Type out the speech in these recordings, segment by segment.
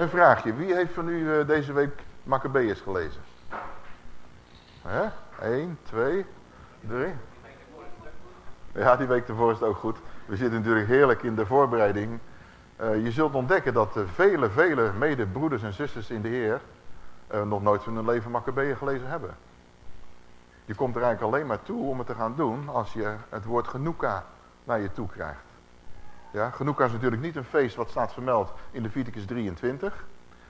Een vraagje. Wie heeft van u uh, deze week Maccabeus gelezen? Hè? 1, 2, 3. Ja, die week ervoor is het ook goed. We zitten natuurlijk heerlijk in de voorbereiding. Uh, je zult ontdekken dat uh, vele, vele medebroeders en zusters in de Heer... nog nooit van hun leven Maccabeus gelezen hebben. Je komt er eigenlijk alleen maar toe om het te gaan doen... als je het woord genoeka naar je toe krijgt. Ja, Genoeka is natuurlijk niet een feest wat staat vermeld in de Viticus 23.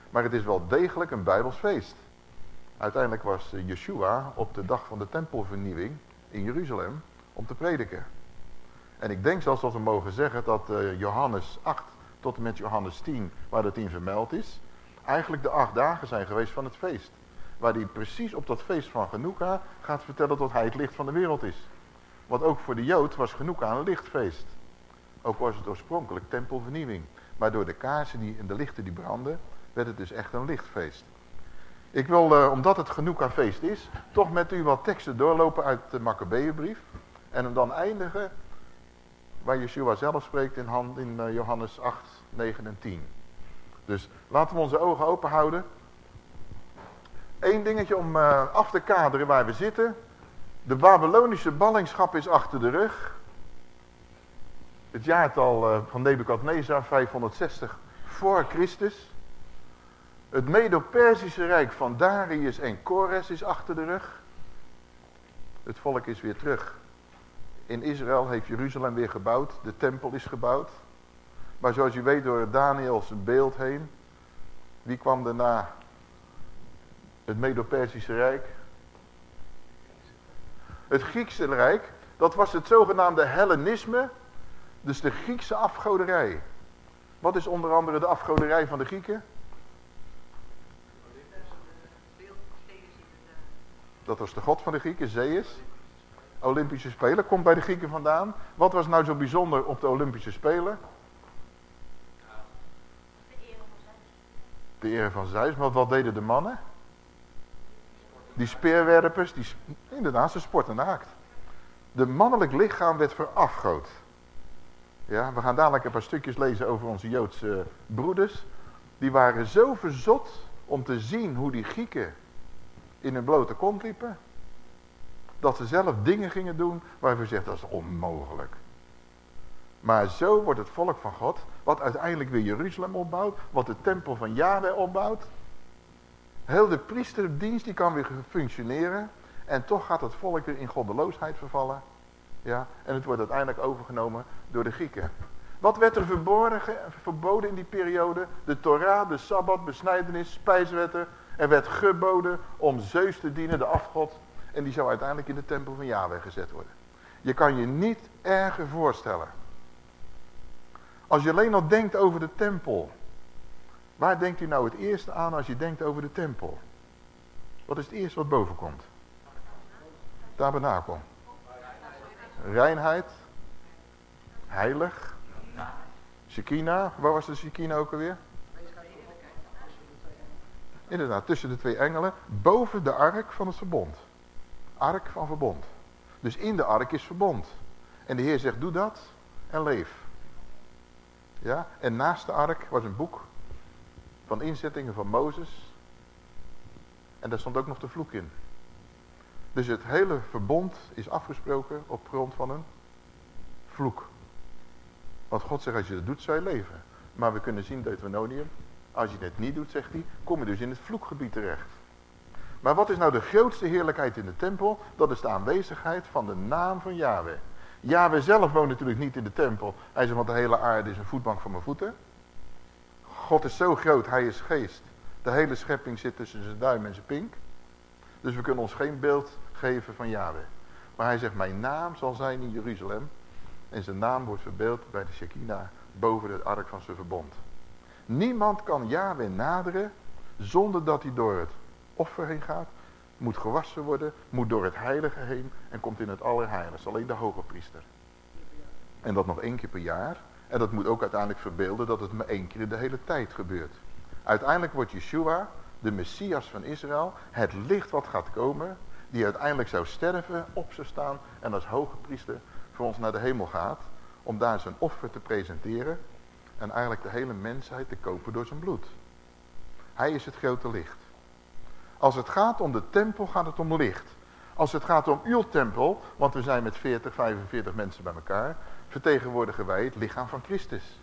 Maar het is wel degelijk een Bijbels feest. Uiteindelijk was eh, Yeshua op de dag van de tempelvernieuwing in Jeruzalem om te prediken. En ik denk zelfs dat we mogen zeggen dat uh, Johannes 8 tot en met Johannes 10, waar dat in vermeld is, eigenlijk de acht dagen zijn geweest van het feest. Waar hij precies op dat feest van Genoeka gaat vertellen dat hij het licht van de wereld is. Want ook voor de Jood was Genoeka een lichtfeest. Ook was het oorspronkelijk tempelvernieuwing. Maar door de kaarsen die, en de lichten die branden, werd het dus echt een lichtfeest. Ik wil, uh, omdat het genoeg aan feest is, toch met u wat teksten doorlopen uit de Maccabeeënbrief. En hem dan eindigen waar Yeshua zelf spreekt in, in uh, Johannes 8, 9 en 10. Dus laten we onze ogen open houden. Eén dingetje om uh, af te kaderen waar we zitten. De Babylonische ballingschap is achter de rug. Het jaartal van Nebukadnezar 560 voor Christus. Het Medo-Persische Rijk van Darius en Kores is achter de rug. Het volk is weer terug. In Israël heeft Jeruzalem weer gebouwd. De tempel is gebouwd. Maar zoals u weet door Daniels beeld heen. Wie kwam daarna? Het Medo-Persische Rijk. Het Griekse Rijk. Dat was het zogenaamde Hellenisme. Dus de Griekse afgoderij. Wat is onder andere de afgoderij van de Grieken? Dat was de god van de Grieken, Zeus. Olympische Spelen komt bij de Grieken vandaan. Wat was nou zo bijzonder op de Olympische Spelen? De ere van Zeus. Maar wat deden de mannen? Die speerwerpers, die, inderdaad, ze sporten naakt. De mannelijk lichaam werd verafgood. Ja, we gaan dadelijk een paar stukjes lezen over onze Joodse broeders. Die waren zo verzot om te zien hoe die Grieken in hun blote kont liepen. Dat ze zelf dingen gingen doen waarvan ze zegt dat is onmogelijk. Maar zo wordt het volk van God, wat uiteindelijk weer Jeruzalem opbouwt, wat de tempel van Yahweh opbouwt. Heel de priesterdienst die kan weer functioneren. En toch gaat het volk weer in goddeloosheid vervallen. Ja, en het wordt uiteindelijk overgenomen door de Grieken. Wat werd er verboden in die periode? De Torah, de Sabbat, besnijdenis, spijswetten. Er werd geboden om Zeus te dienen, de afgod. En die zou uiteindelijk in de tempel van Yahweh gezet worden. Je kan je niet erger voorstellen. Als je alleen al denkt over de tempel. Waar denkt u nou het eerste aan als je denkt over de tempel? Wat is het eerste wat boven komt? Tabernakel. Reinheid. Heilig. Shekinah. Waar was de Shekinah ook alweer? Inderdaad, tussen de twee engelen. Boven de ark van het verbond. Ark van verbond. Dus in de ark is verbond. En de Heer zegt, doe dat en leef. Ja, en naast de ark was een boek van inzettingen van Mozes. En daar stond ook nog de vloek in. Dus het hele verbond is afgesproken op grond van een vloek. Want God zegt, als je dat doet, zou je leven. Maar we kunnen zien, Deuteronomium, als je het niet doet, zegt hij, kom je dus in het vloekgebied terecht. Maar wat is nou de grootste heerlijkheid in de tempel? Dat is de aanwezigheid van de naam van Yahweh. Yahweh zelf woont natuurlijk niet in de tempel. Hij zegt, want de hele aarde is een voetbank voor mijn voeten. God is zo groot, hij is geest. De hele schepping zit tussen zijn duim en zijn pink. Dus we kunnen ons geen beeld geven van Yahweh. Maar hij zegt, mijn naam zal zijn in Jeruzalem. En zijn naam wordt verbeeld bij de Shekinah boven het ark van zijn verbond. Niemand kan Yahweh naderen zonder dat hij door het offer heen gaat. moet gewassen worden, moet door het heilige heen en komt in het allerheiligste. Alleen de hoge priester. En dat nog één keer per jaar. En dat moet ook uiteindelijk verbeelden dat het maar één keer de hele tijd gebeurt. Uiteindelijk wordt Yeshua, de Messias van Israël, het licht wat gaat komen, die uiteindelijk zou sterven, op zou staan en als hoge priester voor ons naar de hemel gaat, om daar zijn offer te presenteren en eigenlijk de hele mensheid te kopen door zijn bloed. Hij is het grote licht. Als het gaat om de tempel, gaat het om licht. Als het gaat om uw tempel, want we zijn met 40, 45 mensen bij elkaar, vertegenwoordigen wij het lichaam van Christus.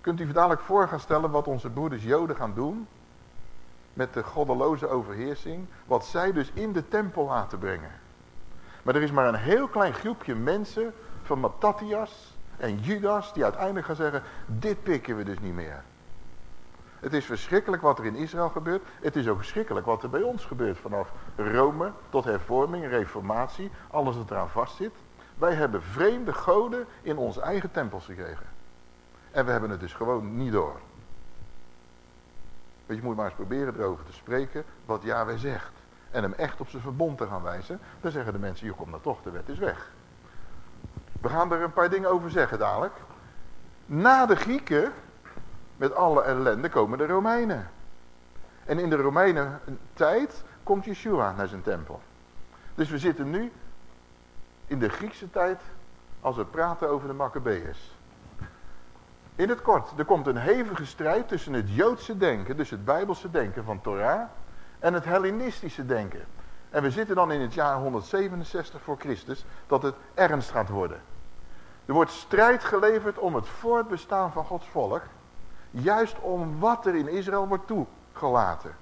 Kunt u dadelijk voor stellen wat onze broeders Joden gaan doen met de goddeloze overheersing, wat zij dus in de tempel laten brengen. Maar er is maar een heel klein groepje mensen van Matthias en Judas die uiteindelijk gaan zeggen, dit pikken we dus niet meer. Het is verschrikkelijk wat er in Israël gebeurt. Het is ook verschrikkelijk wat er bij ons gebeurt. Vanaf Rome tot hervorming, reformatie, alles wat eraan vastzit. Wij hebben vreemde goden in onze eigen tempels gekregen. En we hebben het dus gewoon niet door. Weet je, moet maar eens proberen erover te spreken wat Yahweh zegt. En hem echt op zijn verbond te gaan wijzen. Dan zeggen de mensen, je komt nou toch, de wet is weg. We gaan er een paar dingen over zeggen dadelijk. Na de Grieken, met alle ellende, komen de Romeinen. En in de Romeinen tijd komt Yeshua naar zijn tempel. Dus we zitten nu in de Griekse tijd als we praten over de Maccabeërs. In het kort, er komt een hevige strijd tussen het Joodse denken, dus het Bijbelse denken van Torah, en het Hellenistische denken. En we zitten dan in het jaar 167 voor Christus, dat het ernst gaat worden. Er wordt strijd geleverd om het voortbestaan van Gods volk, juist om wat er in Israël wordt toegelaten.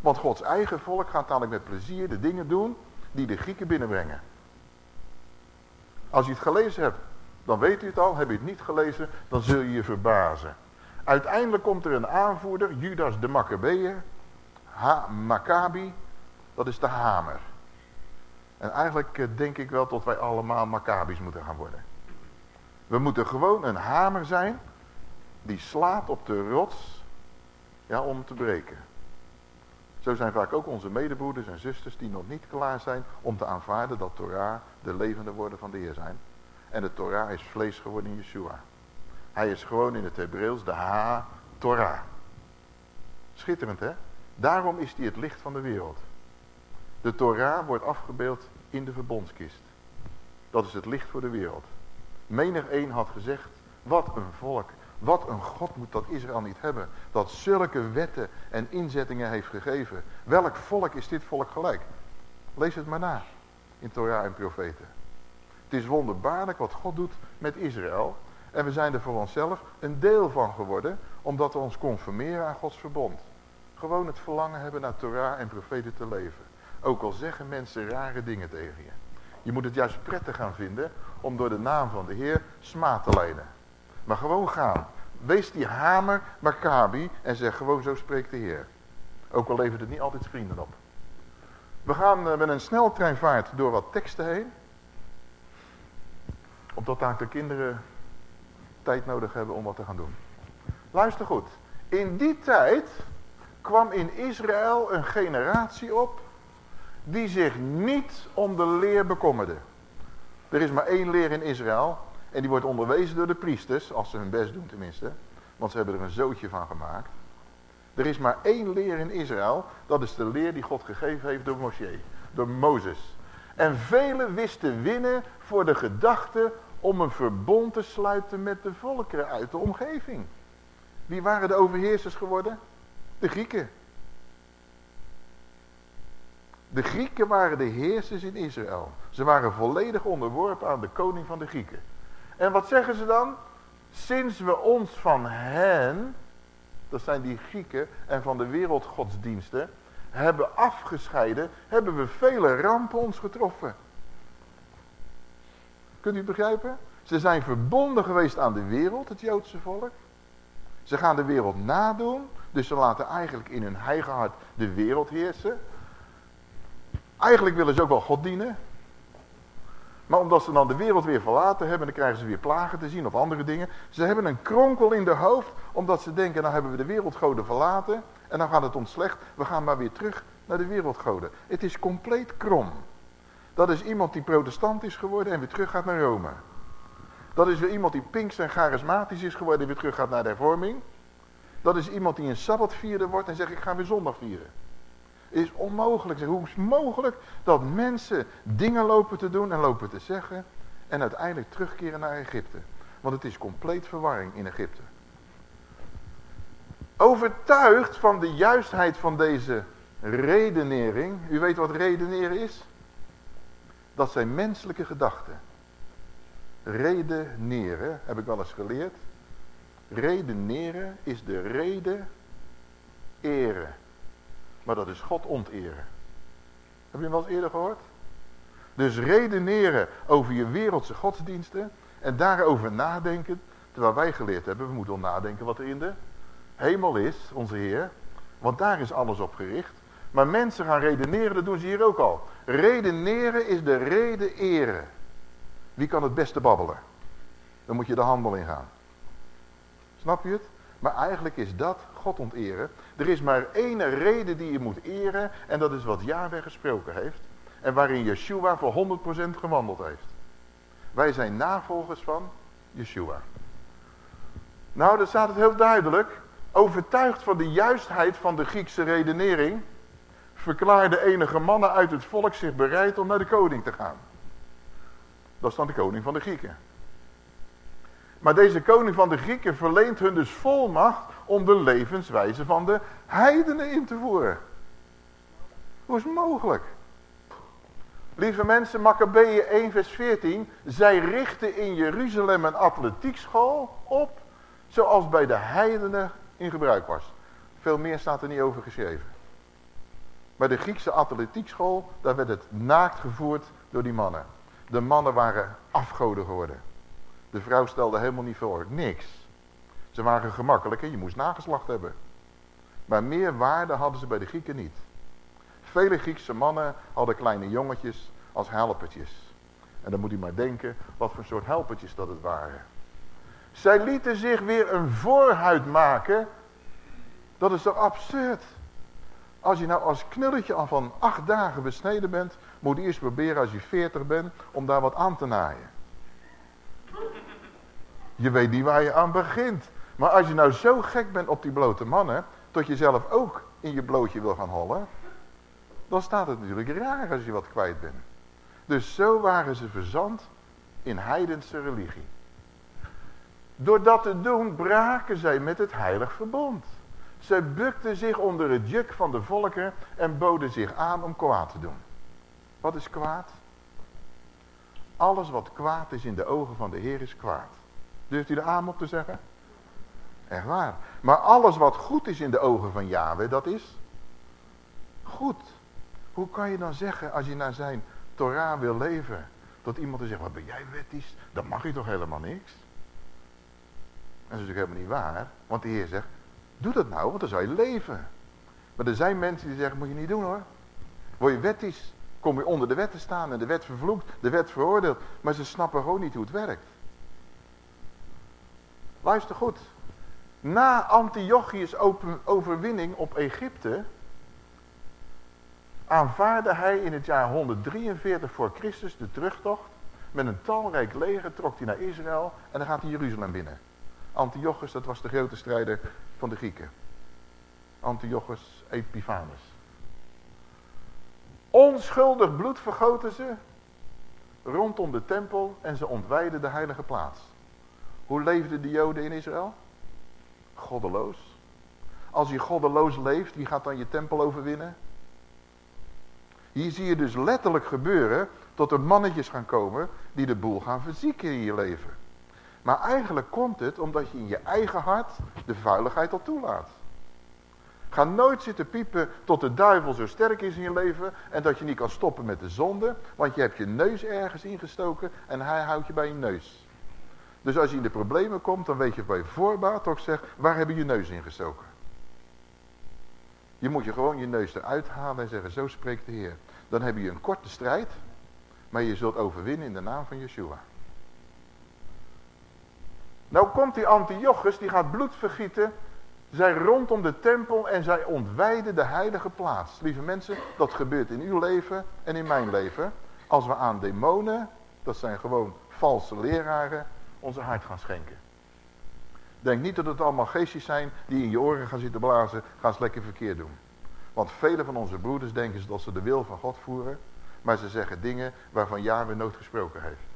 Want Gods eigen volk gaat namelijk met plezier de dingen doen die de Grieken binnenbrengen. Als je het gelezen hebt, dan weet u het al. Heb je het niet gelezen, dan zul je je verbazen. Uiteindelijk komt er een aanvoerder, Judas de Maccabeer, Maccabi, dat is de hamer. En eigenlijk eh, denk ik wel dat wij allemaal Maccabi's moeten gaan worden. We moeten gewoon een hamer zijn die slaat op de rots ja, om te breken. Zo zijn vaak ook onze medebroeders en zusters die nog niet klaar zijn om te aanvaarden dat Torah de levende woorden van de Heer zijn. En de Torah is vlees geworden in Yeshua. Hij is gewoon in het Hebreeuws de Ha-Torah. Schitterend hè? Daarom is hij het licht van de wereld. De Torah wordt afgebeeld in de verbondskist. Dat is het licht voor de wereld. Menig een had gezegd, wat een volk, wat een God moet dat Israël niet hebben. Dat zulke wetten en inzettingen heeft gegeven. Welk volk is dit volk gelijk? Lees het maar na in Torah en profeten. Het is wonderbaarlijk wat God doet met Israël. En we zijn er voor onszelf een deel van geworden. Omdat we ons conformeren aan Gods verbond. Gewoon het verlangen hebben naar Torah en profeten te leven. Ook al zeggen mensen rare dingen tegen je. Je moet het juist prettig gaan vinden om door de naam van de Heer smaad te leiden. Maar gewoon gaan. Wees die hamer Maccabi en zeg gewoon zo spreekt de Heer. Ook al levert het niet altijd vrienden op. We gaan eh, met een sneltreinvaart door wat teksten heen. Omdat daar de kinderen tijd nodig hebben om wat te gaan doen. Luister goed. In die tijd kwam in Israël een generatie op die zich niet om de leer bekommerde. Er is maar één leer in Israël en die wordt onderwezen door de priesters, als ze hun best doen tenminste. Want ze hebben er een zootje van gemaakt. Er is maar één leer in Israël, dat is de leer die God gegeven heeft door Moshe, door Mozes. En velen wisten winnen voor de gedachte om een verbond te sluiten met de volkeren uit de omgeving. Wie waren de overheersers geworden? De Grieken. De Grieken waren de heersers in Israël. Ze waren volledig onderworpen aan de koning van de Grieken. En wat zeggen ze dan? Sinds we ons van hen, dat zijn die Grieken en van de wereldgodsdiensten, hebben afgescheiden, hebben we vele rampen ons getroffen. Kunt u begrijpen? Ze zijn verbonden geweest aan de wereld, het Joodse volk. Ze gaan de wereld nadoen, dus ze laten eigenlijk in hun eigen hart de wereld heersen. Eigenlijk willen ze ook wel God dienen. Maar omdat ze dan de wereld weer verlaten hebben, dan krijgen ze weer plagen te zien of andere dingen. Ze hebben een kronkel in de hoofd, omdat ze denken, nou hebben we de wereldgoden verlaten. En dan gaat het ons slecht, we gaan maar weer terug naar de wereldgoden. Het is compleet krom. Dat is iemand die protestant is geworden en weer terug gaat naar Rome. Dat is weer iemand die pinks en charismatisch is geworden en weer terug gaat naar de hervorming. Dat is iemand die een sabbatvierder wordt en zegt ik ga weer zondag vieren. Is onmogelijk. Hoe is het mogelijk dat mensen dingen lopen te doen en lopen te zeggen en uiteindelijk terugkeren naar Egypte? Want het is compleet verwarring in Egypte. Overtuigd van de juistheid van deze redenering. U weet wat redeneren is? Dat zijn menselijke gedachten. Redeneren, heb ik wel eens geleerd. Redeneren is de reden eren. Maar dat is God onteren. Heb je hem wel eens eerder gehoord? Dus redeneren over je wereldse godsdiensten en daarover nadenken. Terwijl wij geleerd hebben, we moeten nadenken wat er in de hemel is, onze Heer. Want daar is alles op gericht. Maar mensen gaan redeneren, dat doen ze hier ook al. Redeneren is de reden eren. Wie kan het beste babbelen? Dan moet je de handel ingaan. Snap je het? Maar eigenlijk is dat God onteren. Er is maar één reden die je moet eren. En dat is wat Yahweh gesproken heeft. En waarin Yeshua voor 100% gewandeld heeft. Wij zijn navolgers van Yeshua. Nou, daar staat het heel duidelijk. Overtuigd van de juistheid van de Griekse redenering. Verklaarde enige mannen uit het volk zich bereid om naar de koning te gaan. Dat is dan de koning van de Grieken. Maar deze koning van de Grieken verleent hun dus volmacht om de levenswijze van de heidenen in te voeren. Hoe is het mogelijk? Lieve mensen, Maccabeeën 1 vers 14. Zij richten in Jeruzalem een atletiekschool op, zoals bij de heidenen in gebruik was. Veel meer staat er niet over geschreven. Maar de Griekse atletiekschool, daar werd het naakt gevoerd door die mannen. De mannen waren afgoden geworden. De vrouw stelde helemaal niet voor, niks. Ze waren gemakkelijk en je moest nageslacht hebben. Maar meer waarde hadden ze bij de Grieken niet. Vele Griekse mannen hadden kleine jongetjes als helpertjes. En dan moet u maar denken wat voor soort helpertjes dat het waren. Zij lieten zich weer een voorhuid maken. Dat is toch absurd? Als je nou als knulletje al van acht dagen besneden bent, moet je eerst proberen als je veertig bent om daar wat aan te naaien. Je weet niet waar je aan begint. Maar als je nou zo gek bent op die blote mannen, tot je zelf ook in je blootje wil gaan hollen, dan staat het natuurlijk raar als je wat kwijt bent. Dus zo waren ze verzand in heidense religie. Door dat te doen braken zij met het heilig verbond. Zij bukten zich onder het juk van de volken en boden zich aan om kwaad te doen. Wat is kwaad? Alles wat kwaad is in de ogen van de Heer is kwaad. Durft u de aam op te zeggen? Echt waar. Maar alles wat goed is in de ogen van Yahweh, dat is goed. Hoe kan je dan zeggen, als je naar zijn Torah wil leven, dat iemand er zegt, wat ben jij wettisch? Dan mag je toch helemaal niks? Dat is natuurlijk helemaal niet waar. Want de Heer zegt, doe dat nou, want dan zou je leven. Maar er zijn mensen die zeggen, moet je niet doen hoor. Word je wettisch, kom je onder de wet te staan en de wet vervloekt, de wet veroordeelt. Maar ze snappen gewoon niet hoe het werkt. Luister goed. Na Antiochius overwinning op Egypte aanvaarde hij in het jaar 143 voor Christus de terugtocht. Met een talrijk leger trok hij naar Israël en dan gaat hij Jeruzalem binnen. Antiochus, dat was de grote strijder van de Grieken. Antiochus Epiphanes. Onschuldig bloed vergoten ze rondom de tempel en ze ontwijden de heilige plaats. Hoe leefden de joden in Israël? Goddeloos. Als je goddeloos leeft, wie gaat dan je tempel overwinnen? Hier zie je dus letterlijk gebeuren tot er mannetjes gaan komen die de boel gaan verzieken in je leven. Maar eigenlijk komt het omdat je in je eigen hart de vuiligheid al toelaat. Ga nooit zitten piepen tot de duivel zo sterk is in je leven en dat je niet kan stoppen met de zonde, want je hebt je neus ergens ingestoken en hij houdt je bij je neus. Dus als je in de problemen komt, dan weet je bij voorbaat toch zeg, waar heb je je neus ingestoken? Je moet je gewoon je neus eruit halen en zeggen, zo spreekt de Heer. Dan heb je een korte strijd, maar je zult overwinnen in de naam van Yeshua. Nou komt die Antiochus, die gaat bloed vergieten zij rondom de tempel en zij ontwijden de heilige plaats. Lieve mensen, dat gebeurt in uw leven en in mijn leven. Als we aan demonen, dat zijn gewoon valse leraren, onze hart gaan schenken. Denk niet dat het allemaal geestjes zijn die in je oren gaan zitten blazen, gaan ze lekker verkeerd doen. Want vele van onze broeders denken dat ze de wil van God voeren, maar ze zeggen dingen waarvan Yahweh nooit gesproken heeft.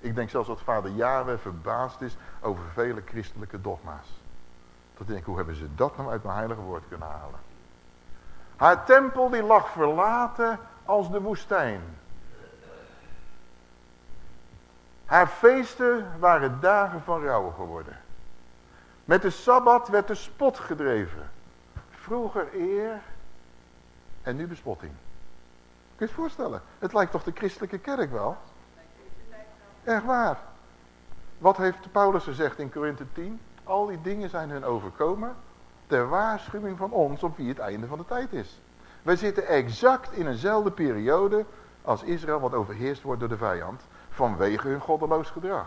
Ik denk zelfs dat vader Yahweh verbaasd is over vele christelijke dogma's. Dat denk ik, hoe hebben ze dat nou uit mijn heilige woord kunnen halen? Haar tempel die lag verlaten als de woestijn. Haar feesten waren dagen van rouw geworden. Met de Sabbat werd de spot gedreven. Vroeger eer en nu bespotting. Kun je het voorstellen? Het lijkt toch de christelijke kerk wel? Echt waar. Wat heeft Paulus gezegd in Korinthe 10? Al die dingen zijn hun overkomen ter waarschuwing van ons op wie het einde van de tijd is. Wij zitten exact in eenzelfde periode als Israël wat overheerst wordt door de vijand vanwege hun goddeloos gedrag.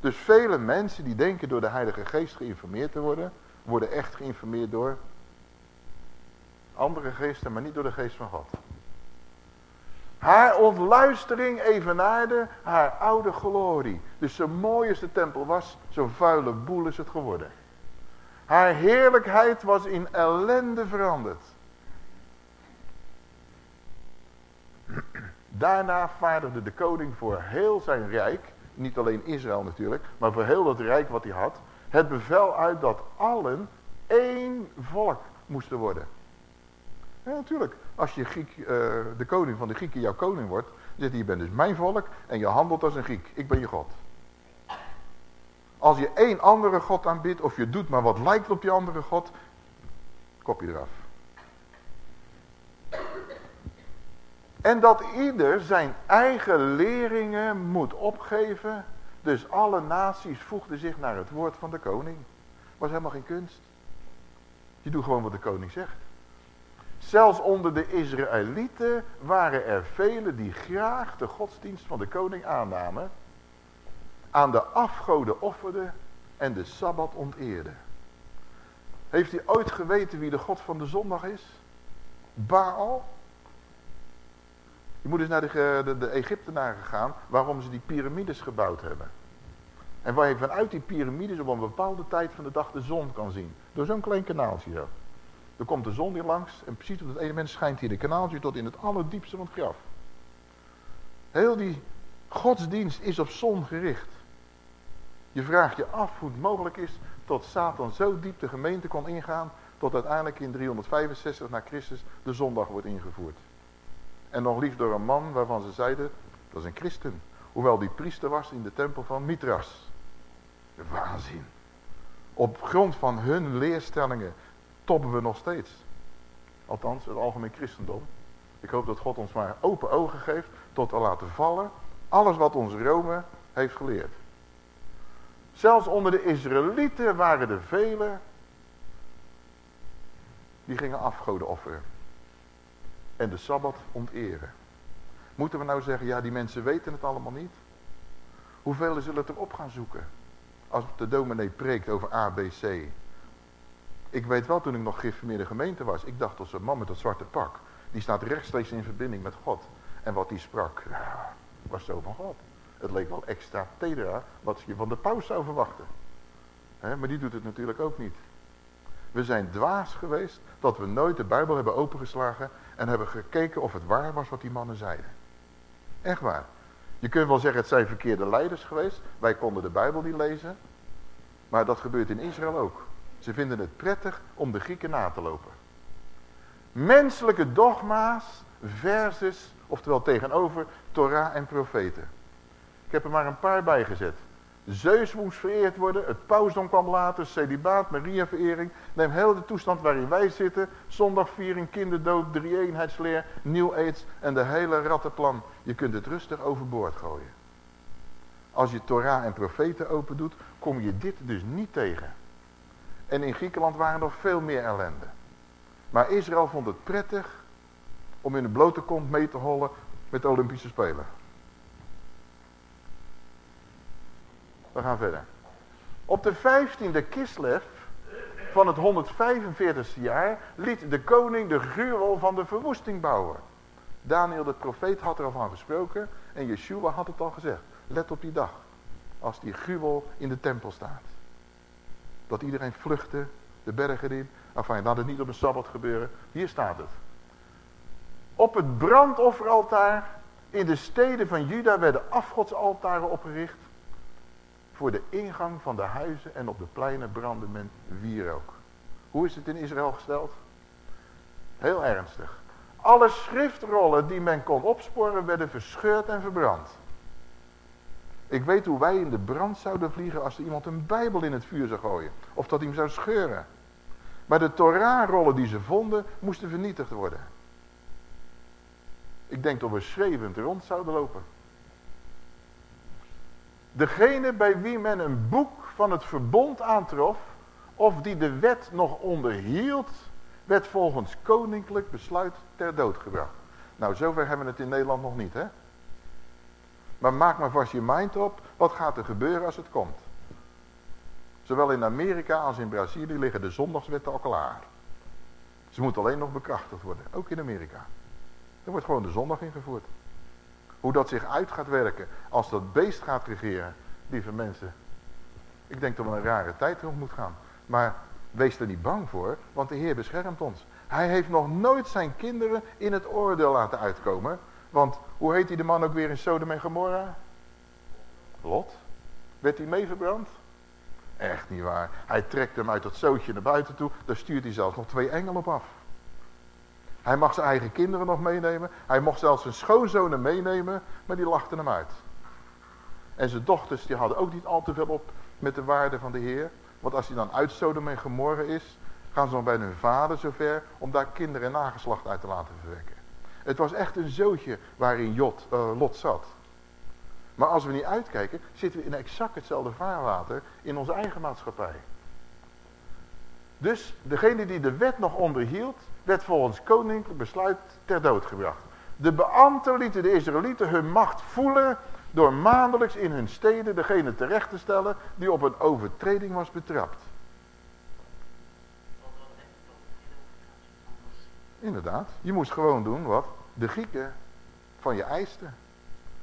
Dus vele mensen die denken door de Heilige Geest geïnformeerd te worden, worden echt geïnformeerd door andere geesten, maar niet door de geest van God. Haar ontluistering evenaarde haar oude glorie. Dus zo mooi als de tempel was, zo vuile boel is het geworden. Haar heerlijkheid was in ellende veranderd. Daarna vaardigde de koning voor heel zijn rijk, niet alleen Israël natuurlijk, maar voor heel dat rijk wat hij had, het bevel uit dat allen één volk moesten worden. Natuurlijk. Als je Griek, uh, de koning van de Grieken jouw koning wordt, hij, je bent dus mijn volk en je handelt als een Griek. Ik ben je God. Als je één andere God aanbidt, of je doet maar wat lijkt op die andere God, kop je eraf. En dat ieder zijn eigen leringen moet opgeven. Dus alle naties voegden zich naar het woord van de koning. Was helemaal geen kunst. Je doet gewoon wat de koning zegt. Zelfs onder de Israëlieten waren er velen die graag de godsdienst van de koning aannamen. Aan de afgoden offerden en de Sabbat onteerden. Heeft u ooit geweten wie de God van de zondag is? Baal? Je moet eens naar de, de, de Egyptenaren gaan waarom ze die piramides gebouwd hebben. En waar je vanuit die piramides op een bepaalde tijd van de dag de zon kan zien. Door zo'n klein kanaaltje zo. Dan komt de zon hier langs en precies op het ene moment schijnt hier de kanaaltje tot in het allerdiepste van het graf. Heel die godsdienst is op zon gericht. Je vraagt je af hoe het mogelijk is tot Satan zo diep de gemeente kon ingaan, tot uiteindelijk in 365 na Christus de zondag wordt ingevoerd. En nog liefst door een man waarvan ze zeiden, dat is een christen. Hoewel die priester was in de tempel van Mithras. Waanzin. Op grond van hun leerstellingen toppen we nog steeds. Althans, het algemeen christendom. Ik hoop dat God ons maar open ogen geeft tot te laten vallen. Alles wat ons Rome heeft geleerd. Zelfs onder de Israëlieten waren er velen die gingen afgoden offeren. En de Sabbat onteren. Moeten we nou zeggen, ja die mensen weten het allemaal niet? Hoeveel zullen het erop gaan zoeken? Als de dominee preekt over ABC. Ik weet wel toen ik nog geïnformeerde gemeente was. Ik dacht als een man met dat zwarte pak. Die staat rechtstreeks in verbinding met God. En wat die sprak, was zo van God. Het leek wel extra tedra wat je van de paus zou verwachten. maar die doet het natuurlijk ook niet. We zijn dwaas geweest dat we nooit de Bijbel hebben opengeslagen en hebben gekeken of het waar was wat die mannen zeiden. Echt waar. Je kunt wel zeggen het zijn verkeerde leiders geweest. Wij konden de Bijbel niet lezen. Maar dat gebeurt in Israël ook. Ze vinden het prettig om de Grieken na te lopen. Menselijke dogma's versus, oftewel tegenover, Torah en profeten. Ik heb er maar een paar bij gezet. Zeus moest vereerd worden, het pausdom kwam later, celibaat, Maria-verering. Neem heel de toestand waarin wij zitten. Zondagviering, kinderdood, drie-eenheidsleer, New Age en de hele rattenplan. Je kunt het rustig overboord gooien. Als je Torah en profeten open doet, kom je dit dus niet tegen. En in Griekenland waren nog veel meer ellende. Maar Israël vond het prettig om in de blote kont mee te hollen met de Olympische Spelen. We gaan verder. Op de 15e Kislev van het 145ste jaar liet de koning de gruwel van de verwoesting bouwen. Daniel de profeet had er al van gesproken en Yeshua had het al gezegd. Let op die dag, als die gruwel in de tempel staat. Dat iedereen vluchtte, de bergen in. Enfin, laat het niet op een Sabbat gebeuren. Hier staat het. Op het brandofferaltaar in de steden van Juda werden afgodsaltaren opgericht. Voor de ingang van de huizen en op de pleinen brandde men wierook. Hoe is het in Israël gesteld? Heel ernstig. Alle schriftrollen die men kon opsporen werden verscheurd en verbrand. Ik weet hoe wij in de brand zouden vliegen als er iemand een bijbel in het vuur zou gooien. Of dat hij hem zou scheuren. Maar de Torah-rollen die ze vonden, moesten vernietigd worden. Ik denk dat we schreeuwend rond zouden lopen. Degene bij wie men een boek van het verbond aantrof, of die de wet nog onderhield, werd volgens koninklijk besluit ter dood gebracht. Nou, zover hebben we het in Nederland nog niet, hè? Maar maak maar vast je mind op, wat gaat er gebeuren als het komt? Zowel in Amerika als in Brazilië liggen de zondagswetten al klaar. Ze moeten alleen nog bekrachtigd worden, ook in Amerika. Er wordt gewoon de zondag ingevoerd. Hoe dat zich uit gaat werken als dat beest gaat regeren, lieve mensen. Ik denk dat we een rare tijd rond moet gaan. Maar wees er niet bang voor, want de Heer beschermt ons. Hij heeft nog nooit zijn kinderen in het oordeel laten uitkomen. Want hoe heet die de man ook weer in Sodom en Gomorra? Lot. Werd hij mee verbrand? Echt niet waar. Hij trekt hem uit dat zootje naar buiten toe. Daar stuurt hij zelfs nog twee engelen op af. Hij mag zijn eigen kinderen nog meenemen. Hij mocht zelfs zijn schoonzonen meenemen. Maar die lachten hem uit. En zijn dochters die hadden ook niet al te veel op met de waarde van de Heer. Want als hij dan uit Sodom en Gomorra is, gaan ze dan bij hun vader zover om daar kinderen en nageslacht uit te laten verwekken. Het was echt een zootje waarin Jot, uh, Lot zat. Maar als we niet uitkijken, zitten we in exact hetzelfde vaarwater in onze eigen maatschappij. Dus degene die de wet nog onderhield, werd volgens koninklijk besluit ter dood gebracht. De beambten lieten de Israëlieten hun macht voelen door maandelijks in hun steden degene terecht te stellen die op een overtreding was betrapt. Inderdaad, je moest gewoon doen wat de Grieken van je eisten.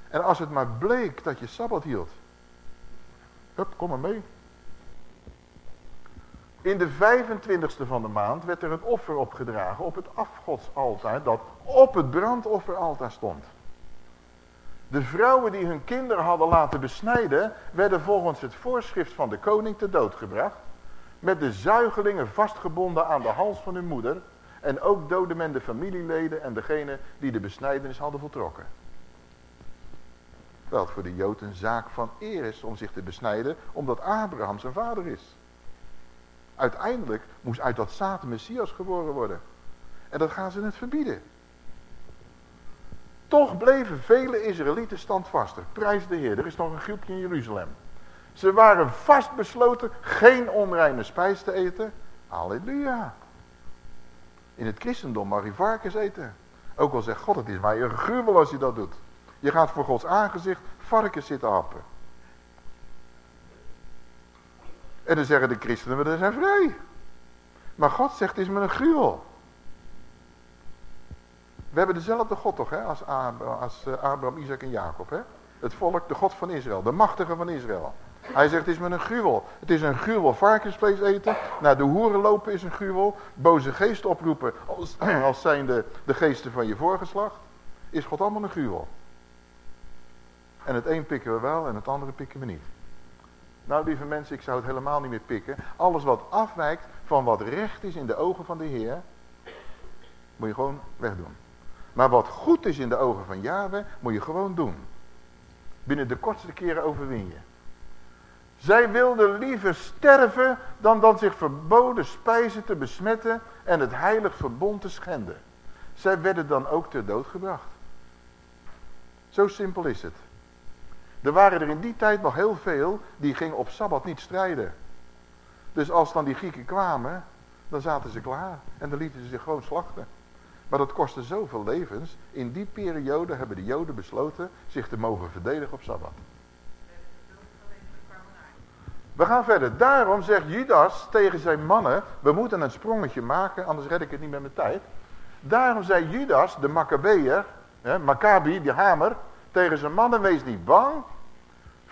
En als het maar bleek dat je Sabbat hield. Hup, kom maar mee. In de 25ste van de maand werd er een offer opgedragen op het afgodsaltaar dat op het brandofferaltaar stond. De vrouwen die hun kinderen hadden laten besnijden, werden volgens het voorschrift van de koning te dood gebracht. Met de zuigelingen vastgebonden aan de hals van hun moeder. En ook doodde men de familieleden en degene die de besnijdenis hadden voltrokken. Wel voor de Jood een zaak van eer is om zich te besnijden, omdat Abraham zijn vader is. Uiteindelijk moest uit dat zaad Messias geboren worden. En dat gaan ze het verbieden. Toch bleven vele Israëlieten standvastig. Prijs de Heer, er is nog een groepje in Jeruzalem. Ze waren vastbesloten geen onreine spijs te eten. Halleluja. In het christendom mag je varkens eten. Ook al zegt God, het is mij een gruwel als je dat doet. Je gaat voor Gods aangezicht varkens zitten happen. En dan zeggen de christenen, we zijn vrij. Maar God zegt, het is me een gruwel. We hebben dezelfde God toch, hè, als, Abraham, als eh, Abraham, Isaac en Jacob, hè? Het volk, de God van Israël, de machtige van Israël. Hij zegt, het is met een gruwel. Het is een gruwel varkensvlees eten. Naar de hoeren lopen is een gruwel. Boze geesten oproepen als, als zijn de, de geesten van je voorgeslacht. Is God allemaal een gruwel. En het een pikken we wel en het andere pikken we niet. Nou lieve mensen, ik zou het helemaal niet meer pikken. Alles wat afwijkt van wat recht is in de ogen van de Heer, moet je gewoon wegdoen. Maar wat goed is in de ogen van Yahweh, moet je gewoon doen. Binnen de kortste keren overwin je. Zij wilden liever sterven dan dan zich verboden spijzen te besmetten en het heilig verbond te schenden. Zij werden dan ook ter dood gebracht. Zo simpel is het. Er waren er in die tijd nog heel veel die gingen op Sabbat niet strijden. Dus als dan die Grieken kwamen, dan zaten ze klaar en dan lieten ze zich gewoon slachten. Maar dat kostte zoveel levens. In die periode hebben de Joden besloten zich te mogen verdedigen op Sabbat. We gaan verder. Daarom zegt Judas tegen zijn mannen, we moeten een sprongetje maken, anders red ik het niet met mijn tijd. Daarom zei Judas, de Maccabeer, Maccabi, die hamer, tegen zijn mannen, wees niet bang.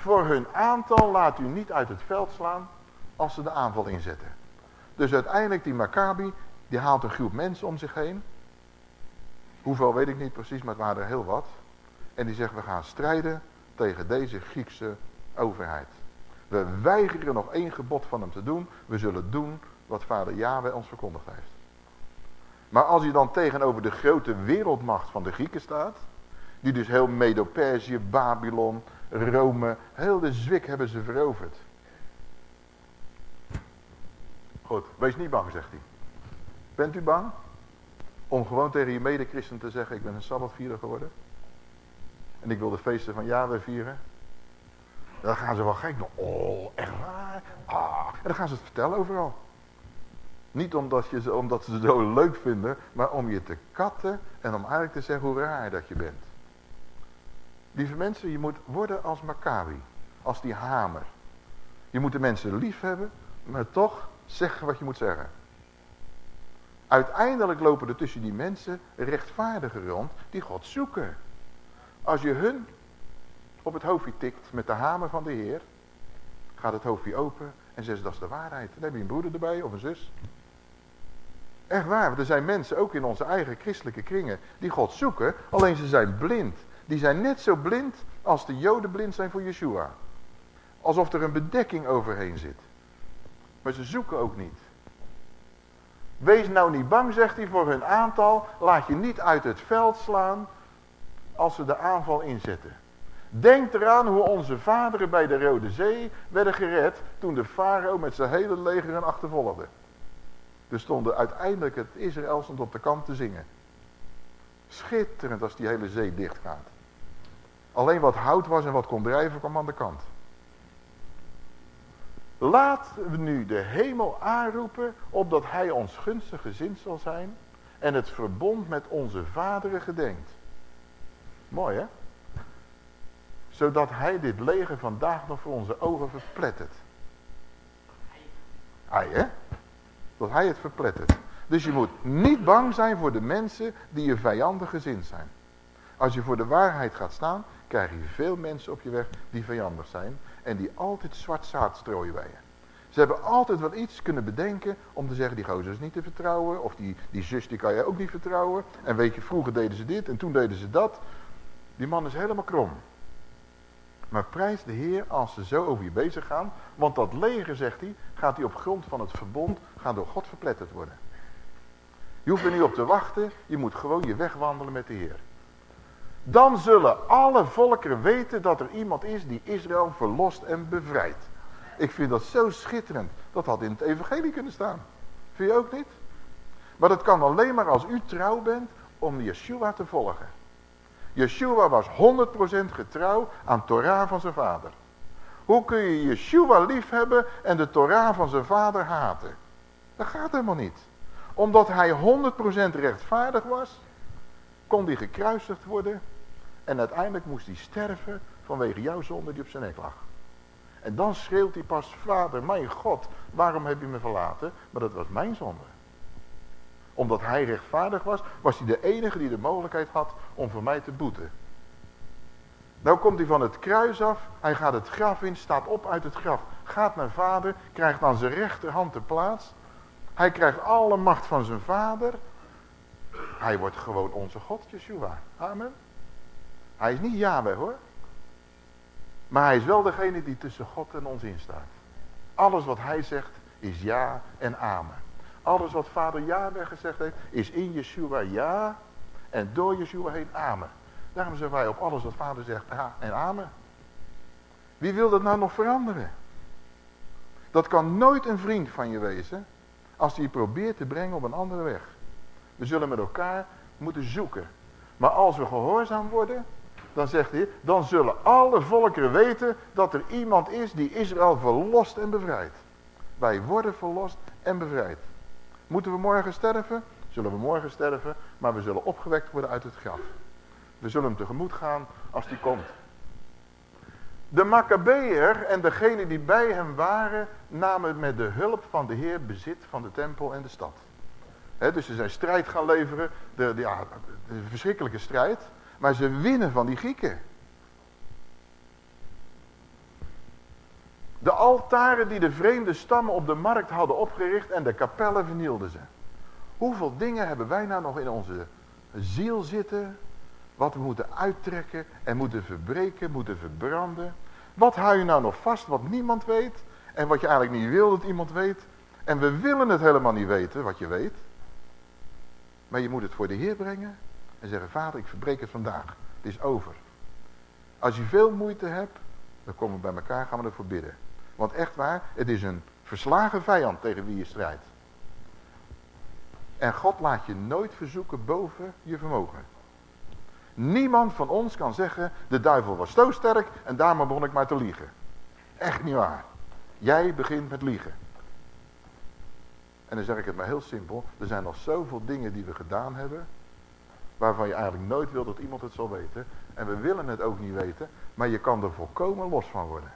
Voor hun aantal laat u niet uit het veld slaan als ze de aanval inzetten. Dus uiteindelijk die Maccabi, die haalt een groep mensen om zich heen. Hoeveel weet ik niet precies, maar het waren er heel wat. En die zegt, we gaan strijden tegen deze Griekse overheid. We weigeren nog één gebod van hem te doen. We zullen doen wat vader Yahweh ons verkondigd heeft. Maar als hij dan tegenover de grote wereldmacht van de Grieken staat. Die dus heel Medo-Perzië, Babylon, Rome, heel de zwik hebben ze veroverd. Goed, wees niet bang, zegt hij. Bent u bang? Om gewoon tegen je medechristen te zeggen, ik ben een sabbatvierder geworden. En ik wil de feesten van Yahweh vieren. Dan gaan ze wel gek. Oh, echt waar? Ah. En dan gaan ze het vertellen overal. Niet omdat, je, omdat ze het zo leuk vinden, maar om je te katten en om eigenlijk te zeggen hoe raar dat je bent. Lieve mensen, je moet worden als Maccabi. Als die hamer. Je moet de mensen lief hebben, maar toch zeggen wat je moet zeggen. Uiteindelijk lopen er tussen die mensen rechtvaardigen rond die God zoeken. Als je hun op het hoofdje tikt met de hamer van de Heer, gaat het hoofdje open en zegt dat is de waarheid. Dan heb je een broeder erbij of een zus. Echt waar, want er zijn mensen ook in onze eigen christelijke kringen die God zoeken, alleen ze zijn blind. Die zijn net zo blind als de joden blind zijn voor Yeshua. Alsof er een bedekking overheen zit. Maar ze zoeken ook niet. Wees nou niet bang, zegt hij, voor hun aantal. Laat je niet uit het veld slaan als ze de aanval inzetten. Denk eraan hoe onze vaderen bij de Rode Zee werden gered toen de farao met zijn hele leger hen achtervolgde. Er stonden uiteindelijk het Israël stond op de kant te zingen. Schitterend als die hele zee dicht gaat. Alleen wat hout was en wat kon drijven kwam aan de kant. Laten we nu de hemel aanroepen opdat hij ons gunstig gezind zal zijn en het verbond met onze vaderen gedenkt. Mooi hè? Zodat hij dit leger vandaag nog voor onze ogen verplettert. Hij hè? Dat hij het verplettert. Dus je moet niet bang zijn voor de mensen die je vijandig gezind zijn. Als je voor de waarheid gaat staan, krijg je veel mensen op je weg die vijandig zijn. En die altijd zwart zaad strooien bij je. Ze hebben altijd wel iets kunnen bedenken om te zeggen, die gozer is niet te vertrouwen. Of die, die zus, die kan je ook niet vertrouwen. En weet je, vroeger deden ze dit en toen deden ze dat. Die man is helemaal krom. Maar prijs de Heer als ze zo over je bezig gaan. Want dat leger, zegt hij, gaat hij op grond van het verbond, gaat door God verpletterd worden. Je hoeft er niet op te wachten, je moet gewoon je weg wandelen met de Heer. Dan zullen alle volkeren weten dat er iemand is die Israël verlost en bevrijdt. Ik vind dat zo schitterend. Dat had in het evangelie kunnen staan. Vind je ook niet? Maar dat kan alleen maar als u trouw bent om Yeshua te volgen. Yeshua was 100% getrouw aan Torah van zijn vader. Hoe kun je Yeshua lief hebben en de Torah van zijn vader haten? Dat gaat helemaal niet. Omdat hij 100% rechtvaardig was, kon hij gekruisigd worden. En uiteindelijk moest hij sterven vanwege jouw zonde die op zijn nek lag. En dan schreeuwt hij pas, vader, mijn God, waarom heb je me verlaten? Maar dat was mijn zonde. Omdat hij rechtvaardig was, was hij de enige die de mogelijkheid had om voor mij te boeten. Nou komt hij van het kruis af, hij gaat het graf in, staat op uit het graf. Gaat naar vader, krijgt aan zijn rechterhand de plaats. Hij krijgt alle macht van zijn vader. Hij wordt gewoon onze God, Yeshua. Amen. Hij is niet Yahweh hoor. Maar hij is wel degene die tussen God en ons instaat. Alles wat hij zegt is ja en amen. Alles wat vader Yahweh gezegd heeft is in Yeshua ja en door Yeshua heen amen. Daarom zeggen wij op alles wat vader zegt ja en amen. Wie wil dat nou nog veranderen? Dat kan nooit een vriend van je wezen als hij probeert te brengen op een andere weg. We zullen met elkaar moeten zoeken. Maar als we gehoorzaam worden, dan zegt hij, dan zullen alle volkeren weten dat er iemand is die Israël verlost en bevrijdt. Wij worden verlost en bevrijd. Moeten we morgen sterven? Zullen we morgen sterven, maar we zullen opgewekt worden uit het graf. We zullen hem tegemoet gaan als die komt. De Maccabeër en degenen die bij hem waren, namen met de hulp van de Heer bezit van de tempel en de stad. Dus ze zijn strijd gaan leveren, de, verschrikkelijke strijd, maar ze winnen van die Grieken. De altaren die de vreemde stammen op de markt hadden opgericht en de kapellen vernielden ze. Hoeveel dingen hebben wij nou nog in onze ziel zitten, wat we moeten uittrekken en moeten verbreken, moeten verbranden. Wat hou je nou nog vast wat niemand weet en wat je eigenlijk niet wil dat iemand weet. En we willen het helemaal niet weten wat je weet. Maar je moet het voor de Heer brengen en zeggen, vader ik verbreek het vandaag. Het is over. Als je veel moeite hebt, dan komen we bij elkaar, gaan we ervoor bidden. Want echt waar, het is een verslagen vijand tegen wie je strijdt. En God laat je nooit verzoeken boven je vermogen. Niemand van ons kan zeggen, de duivel was zo sterk en daarom begon ik maar te liegen. Echt niet waar. Jij begint met liegen. En dan zeg ik het maar heel simpel. Er zijn nog zoveel dingen die we gedaan hebben. Waarvan je eigenlijk nooit wil dat iemand het zal weten. En we willen het ook niet weten. Maar je kan er volkomen los van worden.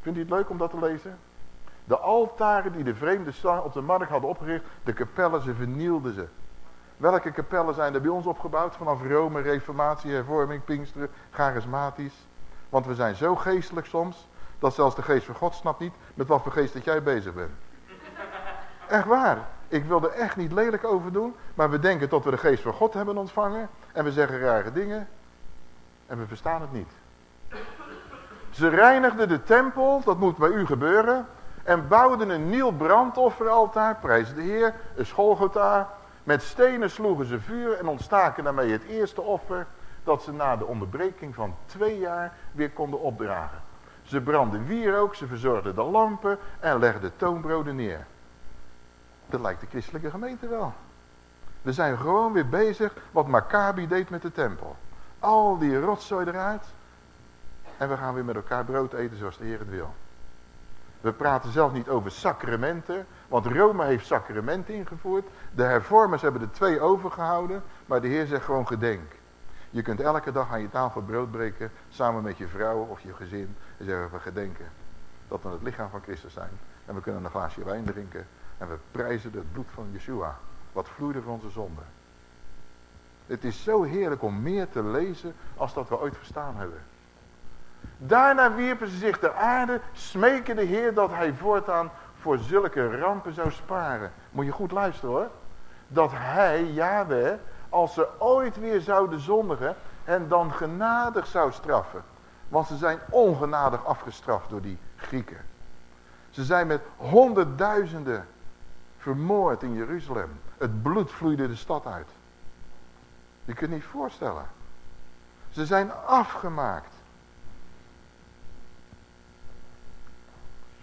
Vindt u het leuk om dat te lezen? De altaren die de vreemde op de markt hadden opgericht. De kapellen, ze vernielden ze. Welke kapellen zijn er bij ons opgebouwd? Vanaf Rome, Reformatie, Hervorming, Pinksteren, Charismatisch. Want we zijn zo geestelijk soms, dat zelfs de geest van God snapt niet met wat voor geest dat jij bezig bent. Echt waar. Ik wil er echt niet lelijk over doen, maar we denken dat we de geest van God hebben ontvangen. En we zeggen rare dingen. En we verstaan het niet. Ze reinigden de tempel, dat moet bij u gebeuren. En bouwden een nieuw brandofferaltaar, prijs de Heer, een Scholgotha, met stenen sloegen ze vuur en ontstaken daarmee het eerste offer dat ze na de onderbreking van twee jaar weer konden opdragen. Ze brandden wierook, ze verzorgden de lampen en legden toonbroden neer. Dat lijkt de christelijke gemeente wel. We zijn gewoon weer bezig wat Maccabi deed met de tempel. Al die rotzooi eruit. En we gaan weer met elkaar brood eten zoals de Heer het wil. We praten zelf niet over sacramenten, want Rome heeft sacramenten ingevoerd. De hervormers hebben er twee overgehouden, maar de Heer zegt gewoon gedenk. Je kunt elke dag aan je tafel brood breken, samen met je vrouw of je gezin. En zeggen we gedenken dat we het lichaam van Christus zijn. En we kunnen een glaasje wijn drinken. En we prijzen het bloed van Yeshua, wat vloeide van onze zonde. Het is zo heerlijk om meer te lezen als dat we ooit verstaan hebben. Daarna wierpen ze zich ter aarde, smeken de Heer dat hij voortaan voor zulke rampen zou sparen. Moet je goed luisteren hoor. Dat hij, Yahweh, als ze ooit weer zouden zondigen, en dan genadig zou straffen. Want ze zijn ongenadig afgestraft door die Grieken. Ze zijn met honderdduizenden vermoord in Jeruzalem. Het bloed vloeide de stad uit. Je kunt niet voorstellen. Ze zijn afgemaakt.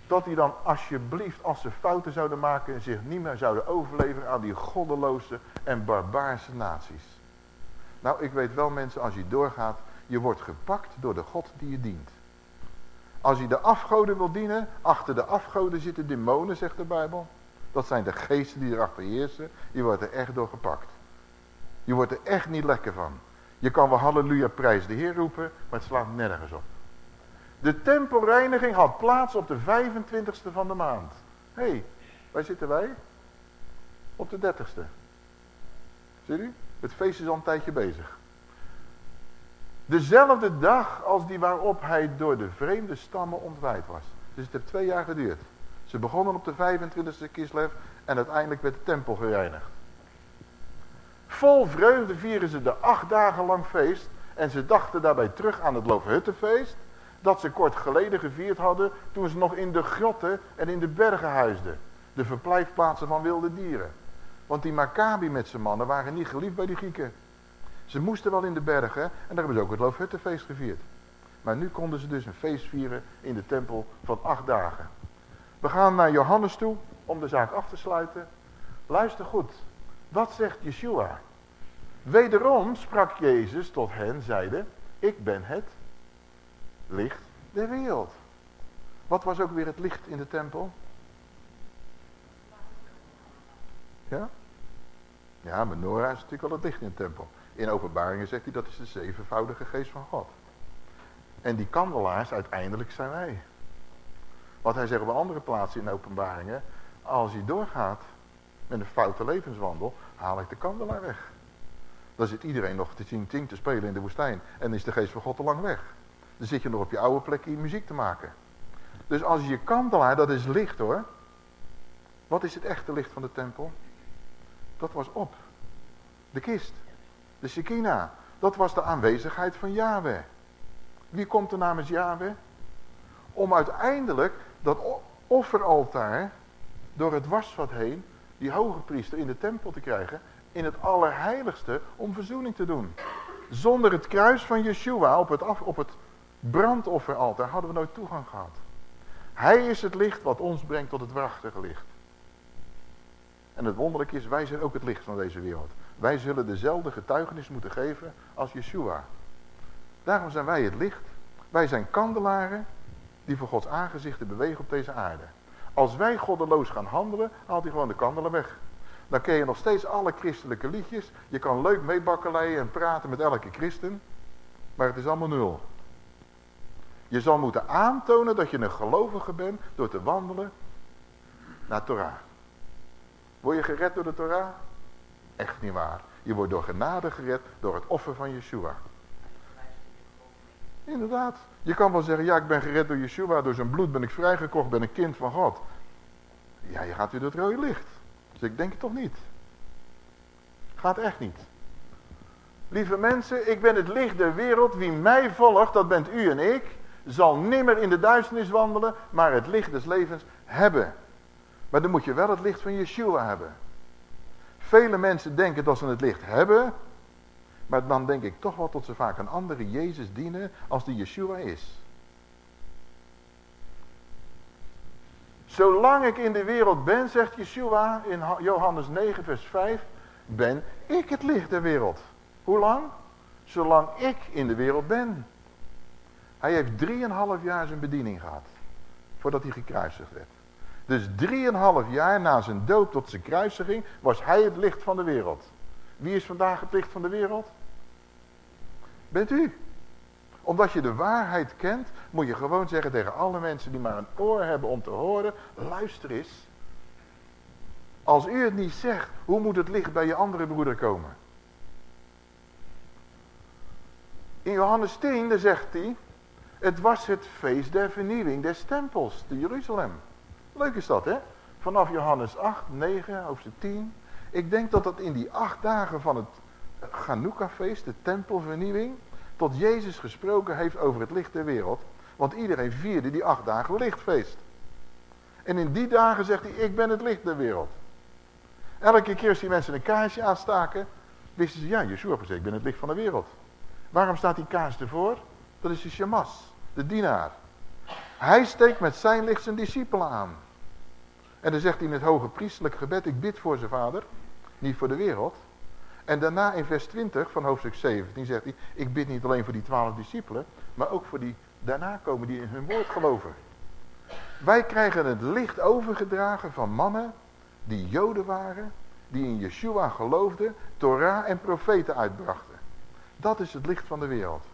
dat die dan alsjeblieft, als ze fouten zouden maken, zich niet meer zouden overleveren aan die goddeloze en barbaarse naties. Nou, ik weet wel mensen, als je doorgaat, je wordt gepakt door de God die je dient. Als je de afgoden wil dienen, achter de afgoden zitten demonen, zegt de Bijbel. Dat zijn de geesten die erachter heersen. Je wordt er echt door gepakt. Je wordt er echt niet lekker van. Je kan wel halleluja prijs de Heer roepen, maar het slaat nergens op. De tempelreiniging had plaats op de 25ste van de maand. Hé, hey, waar zitten wij? Op de 30ste. Ziet u? Het feest is al een tijdje bezig. Dezelfde dag als die waarop hij door de vreemde stammen ontwijd was. Dus het heeft twee jaar geduurd. Ze begonnen op de 25ste Kislev en uiteindelijk werd de tempel gereinigd. Vol vreugde vieren ze de acht dagen lang feest en ze dachten daarbij terug aan het Loofhuttenfeest dat ze kort geleden gevierd hadden toen ze nog in de grotten en in de bergen huisden. De verblijfplaatsen van wilde dieren. Want die Maccabi met zijn mannen waren niet geliefd bij die Grieken. Ze moesten wel in de bergen en daar hebben ze ook het Loofhuttenfeest gevierd. Maar nu konden ze dus een feest vieren in de tempel van acht dagen. We gaan naar Johannes toe om de zaak af te sluiten. Luister goed. Wat zegt Yeshua? Wederom sprak Jezus tot hen, zeide, ik ben het licht der wereld. Wat was ook weer het licht in de tempel? Ja? Ja, menorah is natuurlijk wel het licht in de tempel. In openbaringen zegt hij dat is de zevenvoudige geest van God. En die kandelaars uiteindelijk zijn wij. Wat hij zegt op andere plaatsen in openbaringen. Als hij doorgaat met een foute levenswandel, haal ik de kandelaar weg. Dan zit iedereen nog te ting ting te spelen in de woestijn. En is de geest van God te lang weg. Dan zit je nog op je oude plekje muziek te maken. Dus als je je kandelaar, dat is licht hoor. Wat is het echte licht van de tempel? Dat was op. De kist. De Shekinah. Dat was de aanwezigheid van Yahweh. Wie komt er namens Yahweh? Om uiteindelijk dat offeraltaar door het wasvat heen, die hoge priester in de tempel te krijgen, in het allerheiligste om verzoening te doen. Zonder het kruis van Yeshua op het, op het brandofferaltaar hadden we nooit toegang gehad. Hij is het licht wat ons brengt tot het waarachtige licht. En het wonderlijke is, wij zijn ook het licht van deze wereld. Wij zullen dezelfde getuigenis moeten geven als Yeshua. Daarom zijn wij het licht. Wij zijn kandelaren die voor Gods aangezichten bewegen op deze aarde. Als wij goddeloos gaan handelen, haalt hij gewoon de kandelen weg. Dan ken je nog steeds alle christelijke liedjes. Je kan leuk meebakkeleien en praten met elke christen. Maar het is allemaal nul. Je zal moeten aantonen dat je een gelovige bent door te wandelen naar Torah. Word je gered door de Torah? Echt niet waar. Je wordt door genade gered door het offer van Yeshua. Inderdaad. Je kan wel zeggen, ja ik ben gered door Yeshua, door zijn bloed ben ik vrijgekocht, ben een kind van God. Ja, je gaat weer door het rode licht. Dus ik denk het toch niet. Gaat echt niet. Lieve mensen, ik ben het licht der wereld. Wie mij volgt, dat bent u en ik, zal nimmer in de duisternis wandelen, maar het licht des levens hebben. Maar dan moet je wel het licht van Yeshua hebben. Vele mensen denken dat ze het licht hebben, maar dan denk ik toch wel dat ze vaak een andere Jezus dienen als die Yeshua is. Zolang ik in de wereld ben, zegt Yeshua in Johannes 9 vers 5, ben ik het licht der wereld. Hoe lang? Zolang ik in de wereld ben. Hij heeft drieënhalf jaar zijn bediening gehad. Voordat hij gekruisigd werd. Dus drieënhalf jaar na zijn dood tot zijn kruisiging was hij het licht van de wereld. Wie is vandaag het licht van de wereld? Bent u. Omdat je de waarheid kent, moet je gewoon zeggen tegen alle mensen die maar een oor hebben om te horen, luister eens. Als u het niet zegt, hoe moet het licht bij je andere broeder komen? In Johannes 10, daar zegt hij, het was het feest der vernieuwing des tempels, te Jeruzalem. Leuk is dat, hè? Vanaf Johannes 8, 9, hoofdstuk 10. Ik denk dat dat in die acht dagen van het Chanukka-feest, de tempelvernieuwing, tot Jezus gesproken heeft over het licht der wereld. Want iedereen vierde die acht dagen lichtfeest. En in die dagen zegt hij, ik ben het licht der wereld. Elke keer als die mensen een kaarsje aanstaken, wisten ze, ja, Yeshua gezegd, ik ben het licht van de wereld. Waarom staat die kaars ervoor? Dat is de shamas, de dienaar. Hij steekt met zijn licht zijn discipelen aan. En dan zegt hij in het hoge priestelijk gebed, ik bid voor zijn vader, niet voor de wereld. En daarna in vers 20 van hoofdstuk 17 zegt hij, ik bid niet alleen voor die twaalf discipelen, maar ook voor die daarna komen die in hun woord geloven. Wij krijgen het licht overgedragen van mannen die joden waren, die in Yeshua geloofden, Torah en profeten uitbrachten. Dat is het licht van de wereld.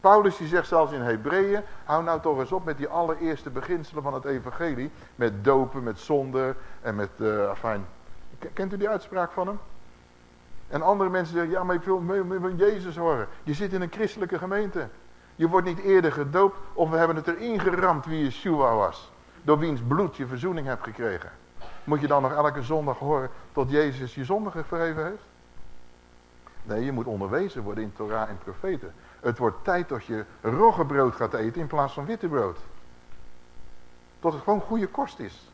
Paulus die zegt zelfs in Hebreeën, hou nou toch eens op met die allereerste beginselen van het evangelie. Met dopen, met zonde en met, uh, afijn. Kent u die uitspraak van hem? En andere mensen zeggen, ja maar ik wil van Jezus horen. Je zit in een christelijke gemeente. Je wordt niet eerder gedoopt of we hebben het erin geramd wie Yeshua was. Door wiens bloed je verzoening hebt gekregen. Moet je dan nog elke zondag horen tot Jezus je zonde vergeven heeft? Nee, je moet onderwezen worden in Torah en profeten. Het wordt tijd dat je roggebrood gaat eten in plaats van witte brood. Tot het gewoon goede kost is.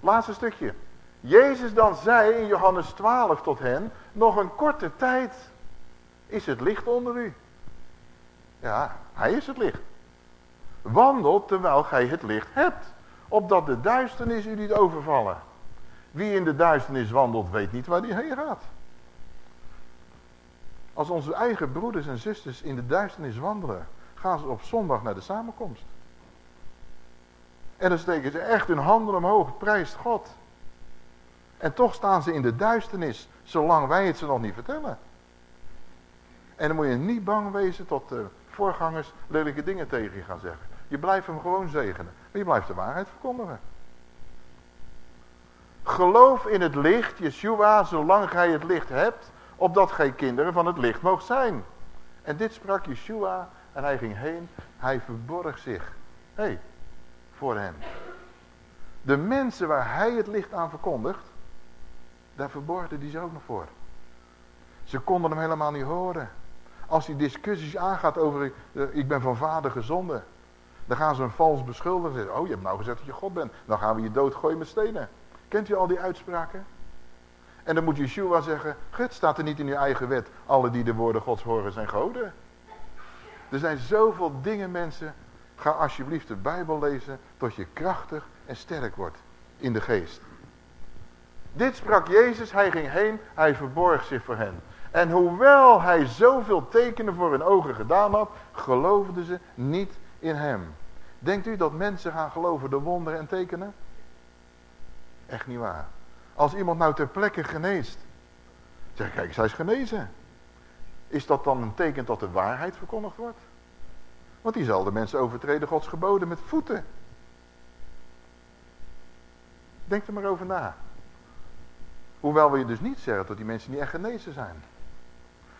Laatste stukje. Jezus dan zei in Johannes 12 tot hen, nog een korte tijd is het licht onder u. Ja, hij is het licht. Wandel terwijl gij het licht hebt, opdat de duisternis u niet overvallen. Wie in de duisternis wandelt, weet niet waar hij heen gaat. Als onze eigen broeders en zusters in de duisternis wandelen, gaan ze op zondag naar de samenkomst. En dan steken ze echt hun handen omhoog, prijst God. En toch staan ze in de duisternis, zolang wij het ze nog niet vertellen. En dan moet je niet bang wezen tot de voorgangers lelijke dingen tegen je gaan zeggen. Je blijft hem gewoon zegenen. Maar je blijft de waarheid verkondigen. Geloof in het licht, Yeshua, zolang gij het licht hebt, opdat gij kinderen van het licht moogt zijn. En dit sprak Yeshua en hij ging heen, hij verborg zich. Hey, voor hem. De mensen waar hij het licht aan verkondigt, daar verborgde hij zich ook nog voor. Ze konden hem helemaal niet horen. Als hij discussies aangaat over, uh, ik ben van vader gezonden. Dan gaan ze een vals beschuldigen. Zeggen, oh, je hebt nou gezegd dat je God bent. Dan gaan we je doodgooien met stenen. Kent u al die uitspraken? En dan moet Yeshua zeggen, het staat er niet in uw eigen wet. Alle die de woorden gods horen zijn goden. Er zijn zoveel dingen mensen. Ga alsjeblieft de Bijbel lezen tot je krachtig en sterk wordt in de geest. Dit sprak Jezus, hij ging heen, hij verborg zich voor hen. En hoewel hij zoveel tekenen voor hun ogen gedaan had, geloofden ze niet in hem. Denkt u dat mensen gaan geloven de wonderen en tekenen? Echt niet waar. Als iemand nou ter plekke geneest. Zeg, kijk, zij is genezen. Is dat dan een teken dat de waarheid verkondigd wordt? Want diezelfde mensen overtreden Gods geboden met voeten. Denk er maar over na. Hoewel we je dus niet zeggen dat die mensen niet echt genezen zijn.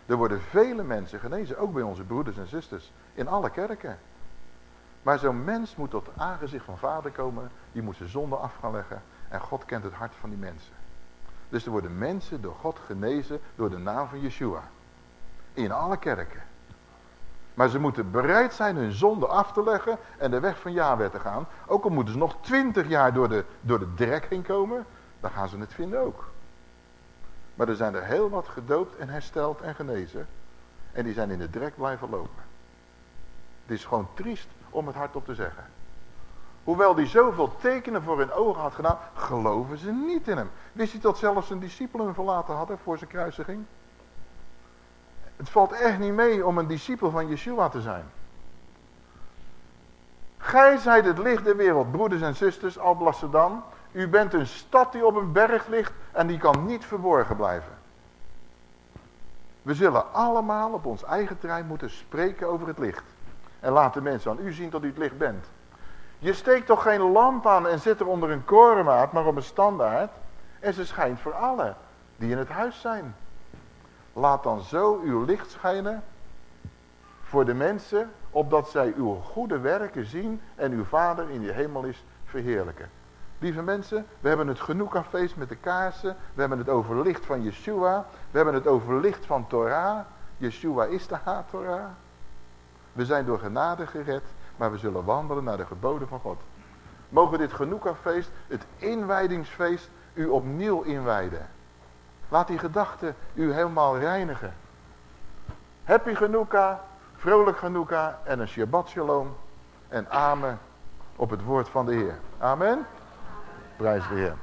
Er worden vele mensen genezen, ook bij onze broeders en zusters, in alle kerken. Maar zo'n mens moet tot aangezicht van vader komen, die moet zijn zonde af gaan leggen en God kent het hart van die mensen. Dus er worden mensen door God genezen door de naam van Yeshua. In alle kerken. Maar ze moeten bereid zijn hun zonde af te leggen en de weg van Yahweh te gaan. Ook al moeten ze nog twintig jaar door de, door de drek heen komen, dan gaan ze het vinden ook. Maar er zijn er heel wat gedoopt en hersteld en genezen. En die zijn in de drek blijven lopen. Het is gewoon triest om het hardop te zeggen. Hoewel hij zoveel tekenen voor hun ogen had gedaan, geloven ze niet in hem. Wist hij dat zelfs zijn discipelen hem verlaten hadden voor zijn kruisiging? Het valt echt niet mee om een discipel van Yeshua te zijn. Gij zijt het licht der wereld, broeders en zusters, dan. U bent een stad die op een berg ligt en die kan niet verborgen blijven. We zullen allemaal op ons eigen terrein moeten spreken over het licht. En laten mensen aan u zien dat u het licht bent. Je steekt toch geen lamp aan en zit er onder een korenmaat, maar op een standaard. En ze schijnt voor allen die in het huis zijn. Laat dan zo uw licht schijnen voor de mensen, opdat zij uw goede werken zien en uw Vader in de hemel is verheerlijken. Lieve mensen, we hebben het Genoeka-feest met de kaarsen. We hebben het over licht van Yeshua. We hebben het over licht van Torah. Yeshua is de Ha-Torah. We zijn door genade gered, maar we zullen wandelen naar de geboden van God. Mogen dit Genoeka-feest, het inwijdingsfeest, u opnieuw inwijden. Laat die gedachten u helemaal reinigen. Happy Genoeka, vrolijk Genoeka en een Shabbat Shalom. En amen op het woord van de Heer. Amen. Prijs to Heer.